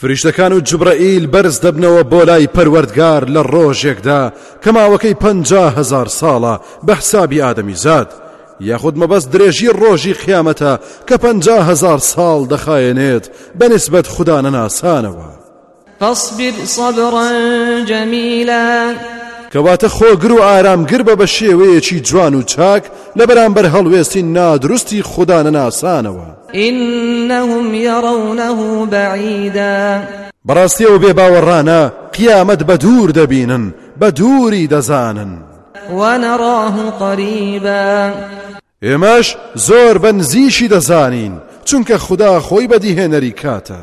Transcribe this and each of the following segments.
فریشتەکان و جوبرەئیل بەرز دەبنەوە بۆ لای پەروەردگار لە ڕۆژێکدا کە ماوەکەی پەنجا هەزار ساڵە بە حسابی ئادەمیزاد یاخود مەبەست درێژی ڕۆژی قیامەتە کە پەنجا هەزار ساڵ دەخایەنێت بە نسبەت خودا نەناسانەوە فاصبر صبرا جميلا کەواتە خۆگر و ئارامگر بە بە شێوەیەکی جوان و چاک لە بەرامبەر هەڵوێستی نادروستی خودا نەناسانەوە انهم یرونه بعیدا بەڕاستی ئەو بێ باوەڕانە قیامەت بە دوور دەبینن بە دووری دەزانن ونراه قریبا ئێمەش زۆر بە نزیکی دەزانین چونکە خودا خۆی بەدیهێنەری کاتە.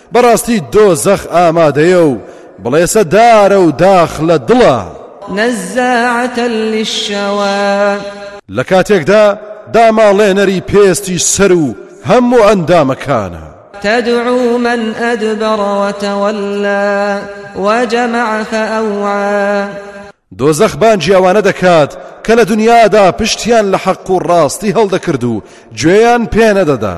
بەڕاستی دۆزەخ ئامادەیە و بڵێسە دارە و داخ لە دڵە. نزاعة للشوی. لە کاتێکدا داماڵێنەری پێستی سەر و هەموو ئەندامەکانە. تدعو من ادبر وتولی وجمع فاوعی. دۆزەخ بانگی ئەوانە دەکات کە لە دنیادا پشتیان لە حەق و ڕاستی هەڵدەکرد و گوێیان پێنەدەدا،